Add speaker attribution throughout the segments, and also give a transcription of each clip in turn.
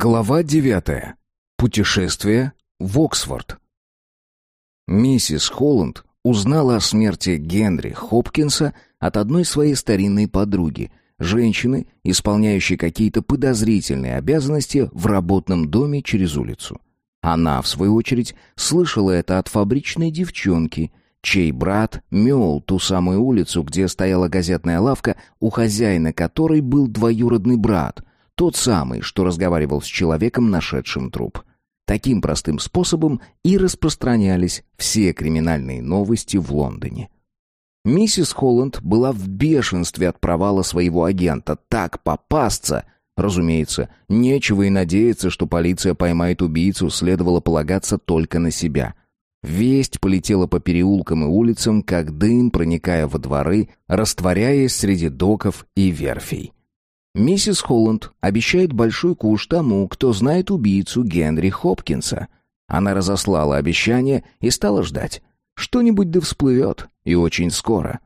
Speaker 1: Глава девятая. Путешествие в Оксфорд. Миссис Холланд узнала о смерти Генри Хопкинса от одной своей старинной подруги, женщины, исполняющей какие-то подозрительные обязанности в работном доме через улицу. Она, в свою очередь, слышала это от фабричной девчонки, чей брат мел ту самую улицу, где стояла газетная лавка, у хозяина которой был двоюродный брат — тот самый, что разговаривал с человеком, нашедшим труп. Таким простым способом и распространялись все криминальные новости в Лондоне. Миссис Холланд была в бешенстве от провала своего агента. Так попасться... Разумеется, нечего и надеяться, что полиция поймает убийцу, следовало полагаться только на себя. Весть полетела по переулкам и улицам, как дым, проникая во дворы, растворяясь среди доков и верфей. Миссис Холланд обещает большой куш тому, кто знает убийцу Генри Хопкинса. Она разослала обещание и стала ждать. Что-нибудь да всплывет, и очень скоро.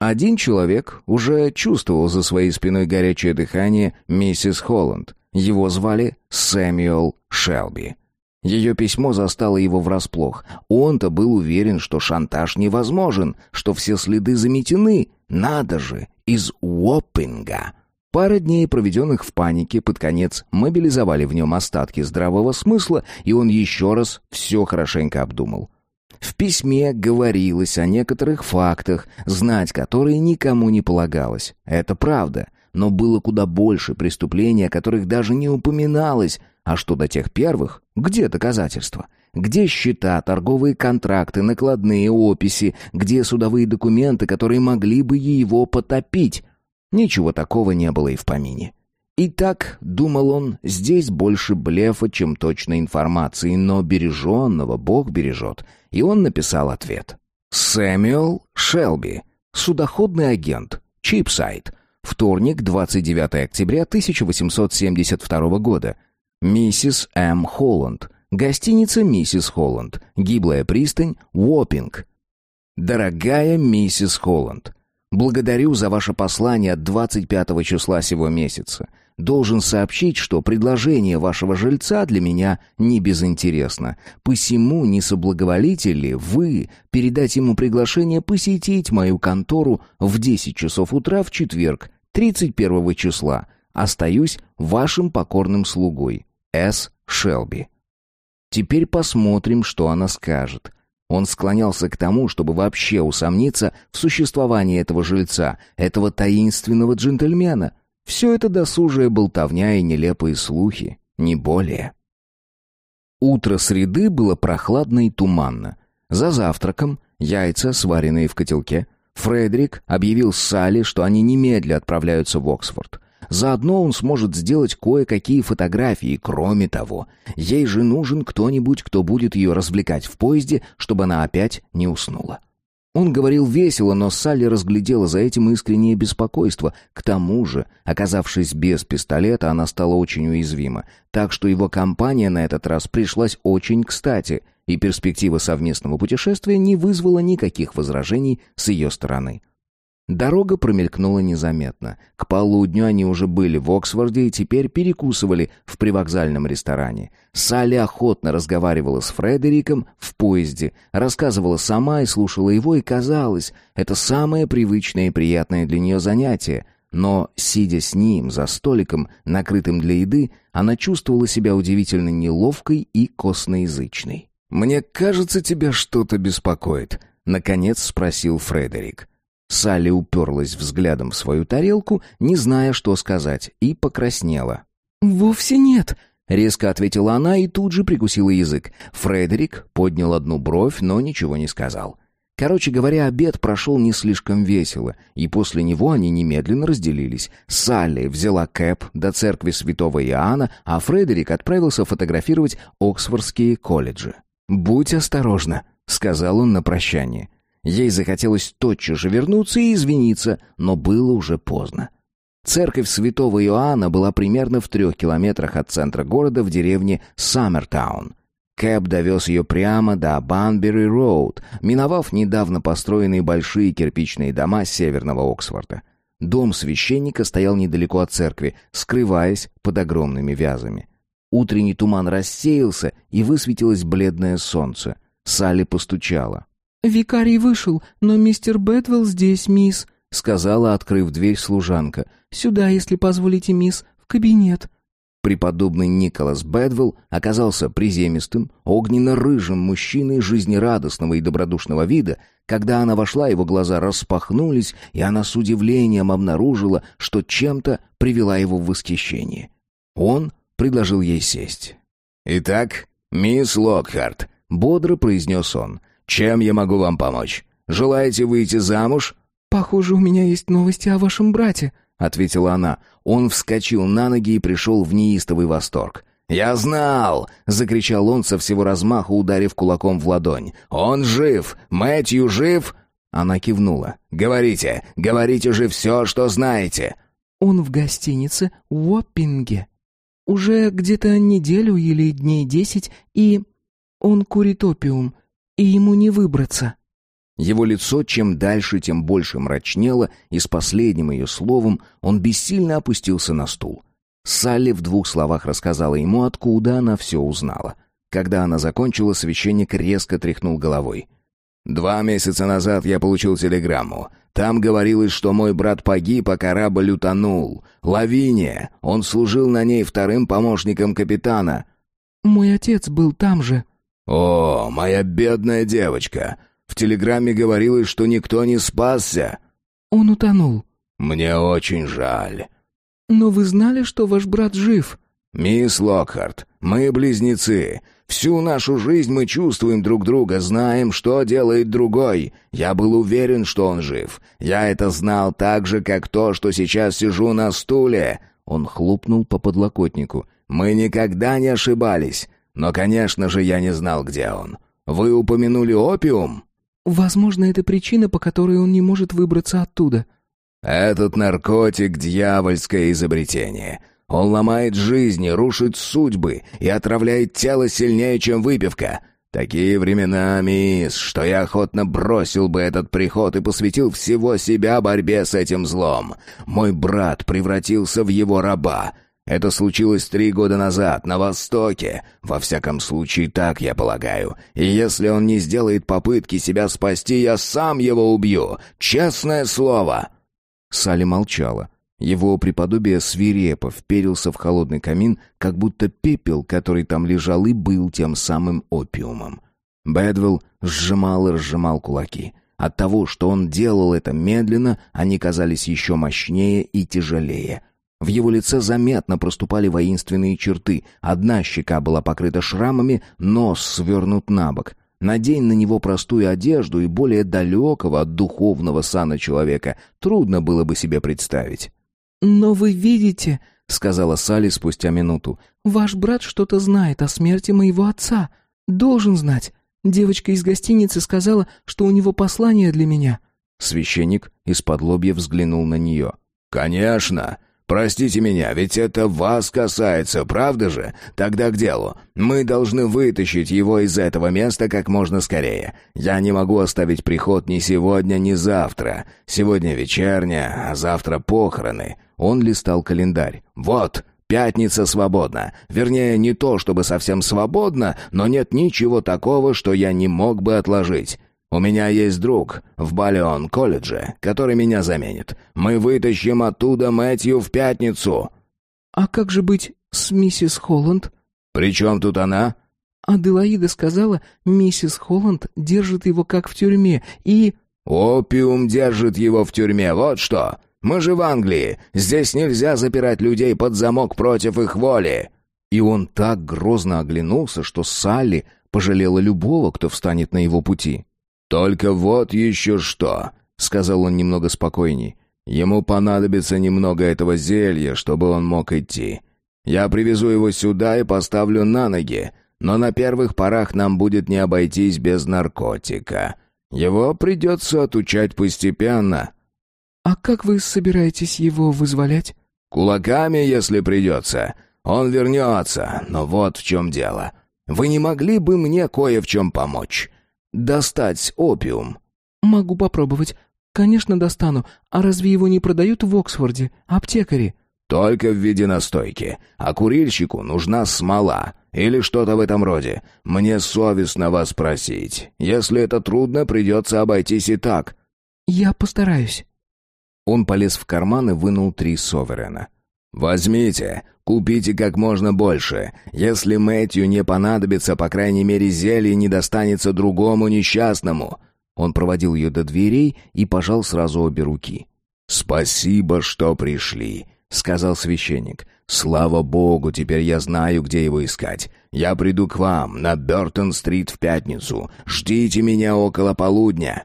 Speaker 1: Один человек уже чувствовал за своей спиной горячее дыхание миссис Холланд. Его звали Сэмюэл Шелби. Ее письмо застало его врасплох. Он-то был уверен, что шантаж невозможен, что все следы заметены. Надо же, из Уоппинга. Пара дней, проведенных в панике, под конец мобилизовали в нем остатки здравого смысла, и он еще раз все хорошенько обдумал. В письме говорилось о некоторых фактах, знать которые никому не полагалось. Это правда, но было куда больше преступлений, о которых даже не упоминалось. А что до тех первых? Где доказательства? Где счета, торговые контракты, накладные описи? Где судовые документы, которые могли бы его потопить? Ничего такого не было и в помине. И так, думал он, здесь больше блефа, чем точной информации, но береженного Бог бережет. И он написал ответ. Сэмюэл Шелби, судоходный агент, Чипсайд. Вторник, 29 октября 1872 года. Миссис М. Холланд. Гостиница «Миссис Холланд». Гиблая пристань, Уоппинг. Дорогая миссис Холланд, Благодарю за ваше послание от 25 числа сего месяца. Должен сообщить, что предложение вашего жильца для меня не безинтересно. Посему не соблаговолите ли вы передать ему приглашение посетить мою контору в 10 часов утра в четверг, 31 числа. Остаюсь вашим покорным слугой. С. Шелби. Теперь посмотрим, что она скажет. Он склонялся к тому, чтобы вообще усомниться в существовании этого жильца, этого таинственного джентльмена. Все это досужая болтовня и нелепые слухи, не более. Утро среды было прохладно и туманно. За завтраком яйца, сваренные в котелке. Фредерик объявил Салли, что они немедля отправляются в Оксфорд. Заодно он сможет сделать кое-какие фотографии. Кроме того, ей же нужен кто-нибудь, кто будет ее развлекать в поезде, чтобы она опять не уснула. Он говорил весело, но Салли разглядела за этим искреннее беспокойство. К тому же, оказавшись без пистолета, она стала очень уязвима. Так что его компания на этот раз пришлась очень кстати, и перспектива совместного путешествия не вызвала никаких возражений с ее стороны. Дорога промелькнула незаметно. К полудню они уже были в Оксфорде и теперь перекусывали в привокзальном ресторане. Салли охотно разговаривала с Фредериком в поезде, рассказывала сама и слушала его, и казалось, это самое привычное и приятное для нее занятие. Но, сидя с ним за столиком, накрытым для еды, она чувствовала себя удивительно неловкой и косноязычной. «Мне кажется, тебя что-то беспокоит», — наконец спросил Фредерик. Салли уперлась взглядом в свою тарелку, не зная, что сказать, и покраснела.
Speaker 2: «Вовсе нет», —
Speaker 1: резко ответила она и тут же прикусила язык. Фредерик поднял одну бровь, но ничего не сказал. Короче говоря, обед прошел не слишком весело, и после него они немедленно разделились. Салли взяла кэп до церкви святого Иоанна, а Фредерик отправился фотографировать Оксфордские колледжи. «Будь осторожна», — сказал он на прощание. Ей захотелось тотчас же вернуться и извиниться, но было уже поздно. Церковь святого Иоанна была примерно в трех километрах от центра города в деревне Саммертаун. Кэб довез ее прямо до Банбери-Роуд, миновав недавно построенные большие кирпичные дома северного Оксфорда. Дом священника стоял недалеко от церкви, скрываясь под огромными вязами. Утренний туман рассеялся, и высветилось бледное солнце. Салли постучала.
Speaker 2: «Викарий вышел, но мистер Бэтвелл здесь, мисс», —
Speaker 1: сказала, открыв дверь служанка.
Speaker 2: «Сюда, если позволите, мисс, в кабинет».
Speaker 1: Преподобный Николас Бэдвелл оказался приземистым, огненно-рыжим мужчиной жизнерадостного и добродушного вида. Когда она вошла, его глаза распахнулись, и она с удивлением обнаружила, что чем-то привела его в восхищение. Он предложил ей сесть. «Итак, мисс Локхарт», — бодро произнес он, — «чем я могу вам помочь? Желаете выйти замуж?»
Speaker 2: «Похоже, у меня есть новости о вашем брате»,
Speaker 1: ответила она. Он вскочил на ноги и пришел в неистовый восторг. «Я знал!» — закричал он со всего размаху, ударив кулаком в ладонь. «Он жив! Мэтью жив!» Она кивнула. «Говорите! Говорите же все, что знаете!»
Speaker 2: «Он в гостинице в Уоппинге. Уже где-то неделю или дней десять, и... Он курит опиум, и ему не выбраться».
Speaker 1: Его лицо чем дальше, тем больше мрачнело, и с последним ее словом он бессильно опустился на стул. Салли в двух словах рассказала ему, откуда она все узнала. Когда она закончила, священник резко тряхнул головой. «Два месяца назад я получил телеграмму. Там говорилось, что мой брат погиб, а корабль утонул. Лавиния. Он служил на ней вторым помощником капитана».
Speaker 2: «Мой отец был там же».
Speaker 1: «О, моя бедная девочка. В телеграмме говорилось, что никто не спасся.
Speaker 2: Он утонул.
Speaker 1: Мне очень жаль.
Speaker 2: Но вы знали, что ваш брат жив?
Speaker 1: Мисс Локхарт, мы близнецы. Всю нашу жизнь мы чувствуем друг друга, знаем, что делает другой. Я был уверен, что он жив. Я это знал так же, как то, что сейчас сижу на стуле. Он хлопнул по подлокотнику. Мы никогда не ошибались. Но, конечно же, я не знал, где он. Вы упомянули опиум?
Speaker 2: Возможно, это причина, по которой он не может выбраться оттуда.
Speaker 1: Этот наркотик — дьявольское изобретение. Он ломает жизни, рушит судьбы и отравляет тело сильнее, чем выпивка. Такие времена, мисс, что я охотно бросил бы этот приход и посвятил всего себя борьбе с этим злом. Мой брат превратился в его раба — это случилось три года назад, на Востоке. Во всяком случае, так я полагаю. И если он не сделает попытки себя спасти, я сам его убью. Честное слово!» Салли молчала. Его преподобие свирепо вперился в холодный камин, как будто пепел, который там лежал, и был тем самым опиумом. Бэдвелл сжимал и разжимал кулаки. От того, что он делал это медленно, они казались еще мощнее и тяжелее — в его лице заметно проступали воинственные черты. Одна щека была покрыта шрамами, нос свернут на бок. Надень на него простую одежду и более далекого от духовного сана человека трудно было бы себе представить.
Speaker 2: «Но вы видите», — сказала Салли спустя минуту, — «ваш брат что-то знает о смерти моего отца. Должен знать. Девочка из гостиницы сказала, что у него послание для меня».
Speaker 1: Священник из-под лобья взглянул на нее. «Конечно. Простите меня, ведь это вас касается, правда же? Тогда к делу. Мы должны вытащить его из этого места как можно скорее. Я не могу оставить приход ни сегодня, ни завтра. Сегодня вечерня, а завтра похороны. Он листал календарь. Вот, Пятница свободна. Вернее, не то чтобы совсем свободна, но нет ничего такого, что я не мог бы отложить. У меня есть друг в Балеон-колледже, который меня заменит. Мы вытащим оттуда Мэтью в пятницу».
Speaker 2: «А как же быть с миссис Холланд?»
Speaker 1: «При чем тут она?»
Speaker 2: Аделаида сказала, миссис Холланд держит его как в тюрьме и...
Speaker 1: «Опиум держит его в тюрьме, вот что! Мы же в Англии, здесь нельзя запирать людей под замок против их воли!» И он так грозно оглянулся, что Салли пожалела любого, кто встанет на его пути. «Только вот еще что», — сказал он немного спокойней. «Ему понадобится немного этого зелья, чтобы он мог идти. Я привезу его сюда и поставлю на ноги, но на первых порах нам будет не обойтись без наркотика. Его придется отучать постепенно».
Speaker 2: «А как вы собираетесь его вызволять?»
Speaker 1: «Кулаками, если придется. Он вернется, но вот в чем дело. Вы не могли бы мне кое в чем помочь?» Достать опиум?»
Speaker 2: «Могу попробовать. Конечно, достану. А разве его не продают в Оксфорде? Аптекари?»
Speaker 1: Только в виде настойки. А курильщику нужна смола. Или что-то в этом роде. Мне совестно вас просить. Если это трудно, придется обойтись и так».
Speaker 2: «Я постараюсь».
Speaker 1: Он полез в карман и вынул три соверена. «Возьмите, купите как можно больше. Если Мэтью не понадобится, по крайней мере, зелье не достанется другому несчастному». Он проводил ее до дверей и пожал сразу обе руки. «Спасибо, что пришли», — сказал священник. «Слава богу, теперь я знаю, где его искать. Я приду к вам на Бёртон-стрит в пятницу. Ждите меня около полудня».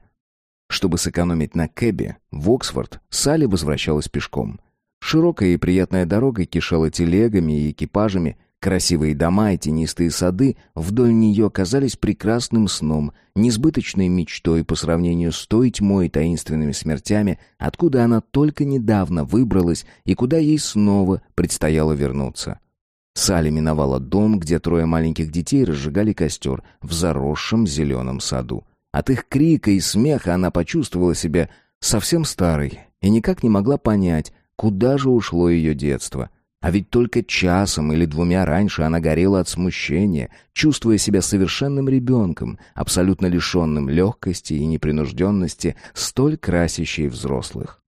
Speaker 1: Чтобы сэкономить на кэбе, в Оксфорд Салли возвращалась пешком. Широкая и приятная дорога кишела телегами и экипажами, красивые дома и тенистые сады вдоль нее казались прекрасным сном, несбыточной мечтой по сравнению с той тьмой и таинственными смертями, откуда она только недавно выбралась и куда ей снова предстояло вернуться. Салли миновала дом, где трое маленьких детей разжигали костер в заросшем зеленом саду. От их крика и смеха она почувствовала себя совсем старой и никак не могла понять, Куда же ушло ее детство? А ведь только часом или двумя раньше она горела от смущения, чувствуя себя совершенным ребенком, абсолютно лишенным легкости и непринужденности, столь красящей взрослых.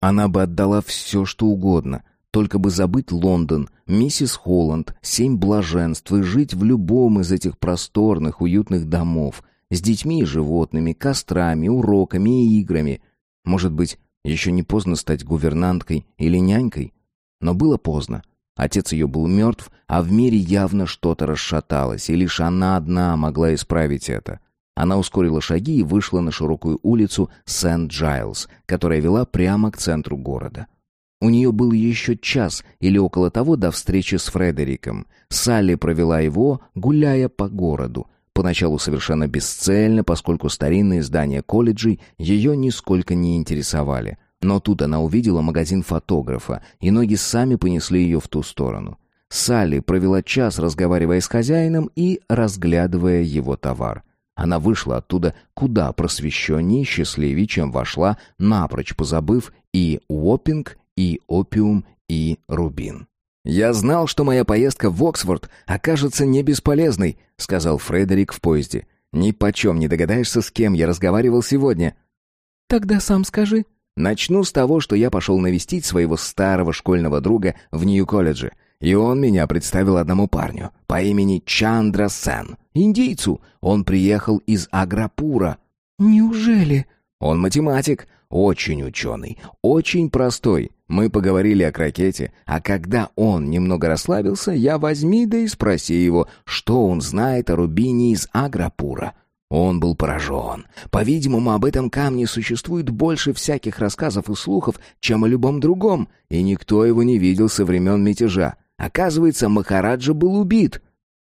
Speaker 1: Она бы отдала все, что угодно, только бы забыть Лондон, миссис Холланд, семь блаженств и жить в любом из этих просторных, уютных домов, с детьми и животными, кострами, уроками и играми. Может быть, еще не поздно стать гувернанткой или нянькой. Но было поздно. Отец ее был мертв, а в мире явно что-то расшаталось, и лишь она одна могла исправить это. Она ускорила шаги и вышла на широкую улицу Сент-Джайлз, которая вела прямо к центру города. У нее был еще час или около того до встречи с Фредериком. Салли провела его, гуляя по городу, Поначалу совершенно бесцельно, поскольку старинные здания колледжей ее нисколько не интересовали. Но тут она увидела магазин фотографа, и ноги сами понесли ее в ту сторону. Салли провела час, разговаривая с хозяином и разглядывая его товар. Она вышла оттуда куда просвещеннее и счастливее, чем вошла, напрочь позабыв и Уоппинг, и Опиум, и Рубин. «Я знал, что моя поездка в Оксфорд окажется не бесполезной», — сказал Фредерик в поезде. «Ни почем не догадаешься, с кем я разговаривал сегодня».
Speaker 2: «Тогда сам скажи».
Speaker 1: «Начну с того, что я пошел навестить своего старого школьного друга в Нью-колледже, и он меня представил одному парню по имени Чандра Сен, индийцу. Он приехал из Аграпура».
Speaker 2: «Неужели?»
Speaker 1: «Он математик, очень ученый, очень простой. Мы поговорили о крокете, а когда он немного расслабился, я возьми да и спроси его, что он знает о рубине из Аграпура. Он был поражен. По-видимому, об этом камне существует больше всяких рассказов и слухов, чем о любом другом, и никто его не видел со времен мятежа. Оказывается, Махараджа был убит.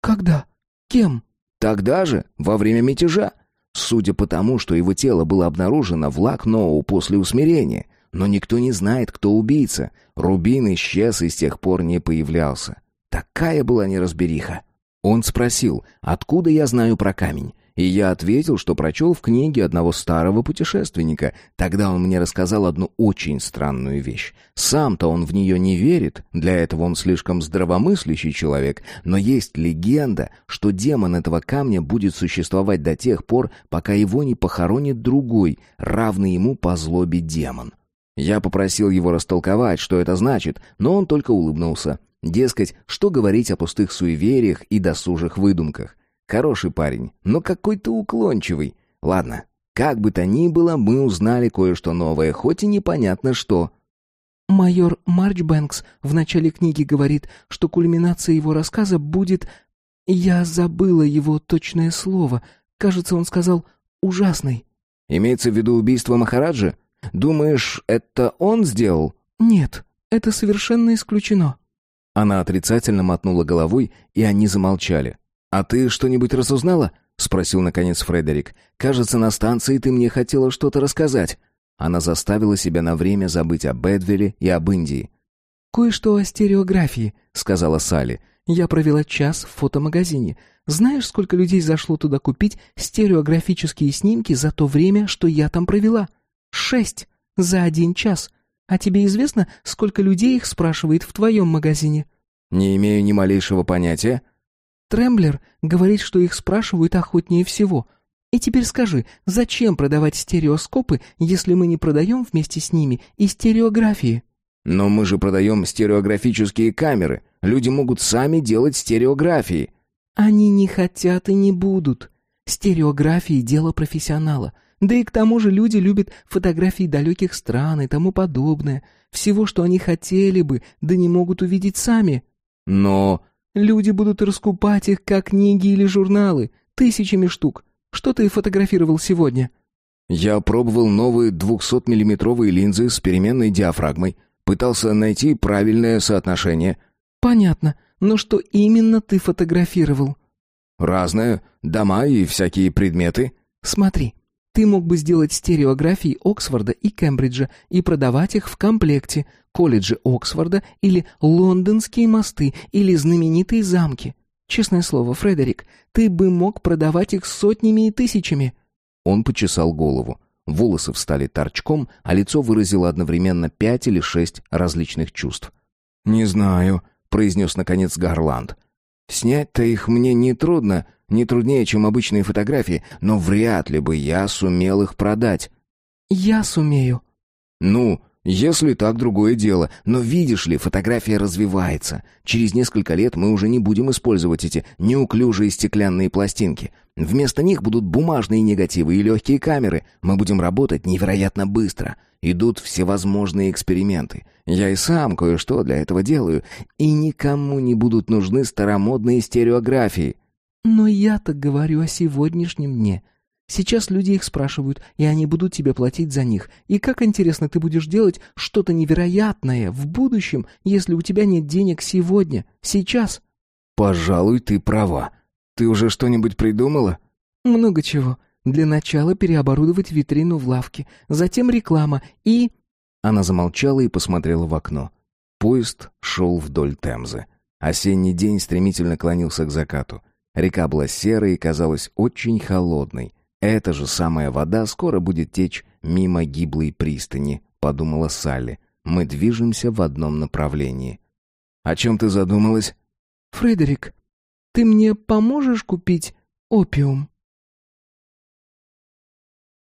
Speaker 2: Когда? Кем?
Speaker 1: Тогда же, во время мятежа. Судя по тому, что его тело было обнаружено в Лакноу после усмирения. Но никто не знает, кто убийца. Рубин исчез и с тех пор не появлялся. Такая была неразбериха. Он спросил, откуда я знаю про камень. И я ответил, что прочел в книге одного старого путешественника. Тогда он мне рассказал одну очень странную вещь. Сам-то он в нее не верит, для этого он слишком здравомыслящий человек, но есть легенда, что демон этого камня будет существовать до тех пор, пока его не похоронит другой, равный ему по злобе демон. Я попросил его растолковать, что это значит, но он только улыбнулся. Дескать, что говорить о пустых суевериях и досужих выдумках. Хороший парень, но какой-то уклончивый. Ладно, как бы то ни было, мы узнали кое-что новое, хоть и непонятно что.
Speaker 2: Майор Марчбэнкс в начале книги говорит, что кульминация его рассказа будет... Я забыла его точное слово. Кажется, он сказал «ужасный».
Speaker 1: Имеется в виду убийство Махараджа? Думаешь, это он сделал?
Speaker 2: Нет, это совершенно исключено.
Speaker 1: Она отрицательно мотнула головой, и они замолчали. А ты что-нибудь разузнала? спросил наконец Фредерик. Кажется, на станции ты мне хотела что-то рассказать. Она заставила себя на время забыть о Бэдвилле и об Индии.
Speaker 2: «Кое-что о стереографии», — сказала Салли. «Я провела час в фотомагазине. Знаешь, сколько людей зашло туда купить стереографические снимки за то время, что я там провела? Шесть! За один час! А тебе известно, сколько людей их спрашивает в твоем магазине?»
Speaker 1: «Не имею ни малейшего понятия».
Speaker 2: Тремблер говорит, что их спрашивают охотнее всего. И теперь скажи, зачем продавать стереоскопы, если мы не продаем вместе с ними и стереографии?»
Speaker 1: «Но мы же продаем стереографические камеры. Люди могут сами делать стереографии».
Speaker 2: «Они не хотят и не будут. Стереографии — дело профессионала. Да и к тому же люди любят фотографии далеких стран и тому подобное. Всего, что они хотели бы, да не могут увидеть сами.
Speaker 1: Но
Speaker 2: люди будут раскупать их, как книги или журналы, тысячами штук. Что ты фотографировал сегодня?
Speaker 1: Я пробовал новые 200-миллиметровые линзы с переменной диафрагмой. Пытался найти правильное соотношение.
Speaker 2: Понятно. Но что именно ты фотографировал?
Speaker 1: Разное. Дома и всякие предметы.
Speaker 2: Смотри, ты мог бы сделать стереографии Оксфорда и Кембриджа и продавать их в комплекте, колледжи Оксфорда или лондонские мосты или знаменитые замки. Честное слово, Фредерик, ты бы мог продавать их сотнями и тысячами.
Speaker 1: Он почесал голову. Волосы встали торчком, а лицо выразило одновременно пять или шесть различных чувств. «Не знаю», — произнес наконец Гарланд. «Снять-то их мне нетрудно, не труднее, чем обычные фотографии, но вряд ли бы я сумел их продать.
Speaker 2: Я сумею.
Speaker 1: Ну, если так, другое дело. Но видишь ли, фотография развивается. Через несколько лет мы уже не будем использовать эти неуклюжие стеклянные пластинки. Вместо них будут бумажные негативы и легкие камеры. Мы будем работать невероятно быстро. Идут всевозможные эксперименты. Я и сам кое-что для этого делаю. И никому не будут нужны старомодные стереографии.
Speaker 2: Но я-то говорю о сегодняшнем дне. Сейчас люди их спрашивают, и они будут тебе платить за них. И как интересно ты будешь делать что-то невероятное в будущем, если у тебя нет денег сегодня, сейчас?
Speaker 1: Пожалуй, ты права. Ты уже что-нибудь придумала?
Speaker 2: Много чего. Для начала переоборудовать витрину в лавке, затем реклама и...
Speaker 1: Она замолчала и посмотрела в окно. Поезд шел вдоль Темзы. Осенний день стремительно клонился к закату. Река была серой и казалась очень холодной. Эта же самая вода скоро будет течь мимо гиблой пристани, подумала Салли. Мы движемся в одном направлении. О чем ты задумалась?
Speaker 2: Фредерик, ты мне поможешь купить опиум?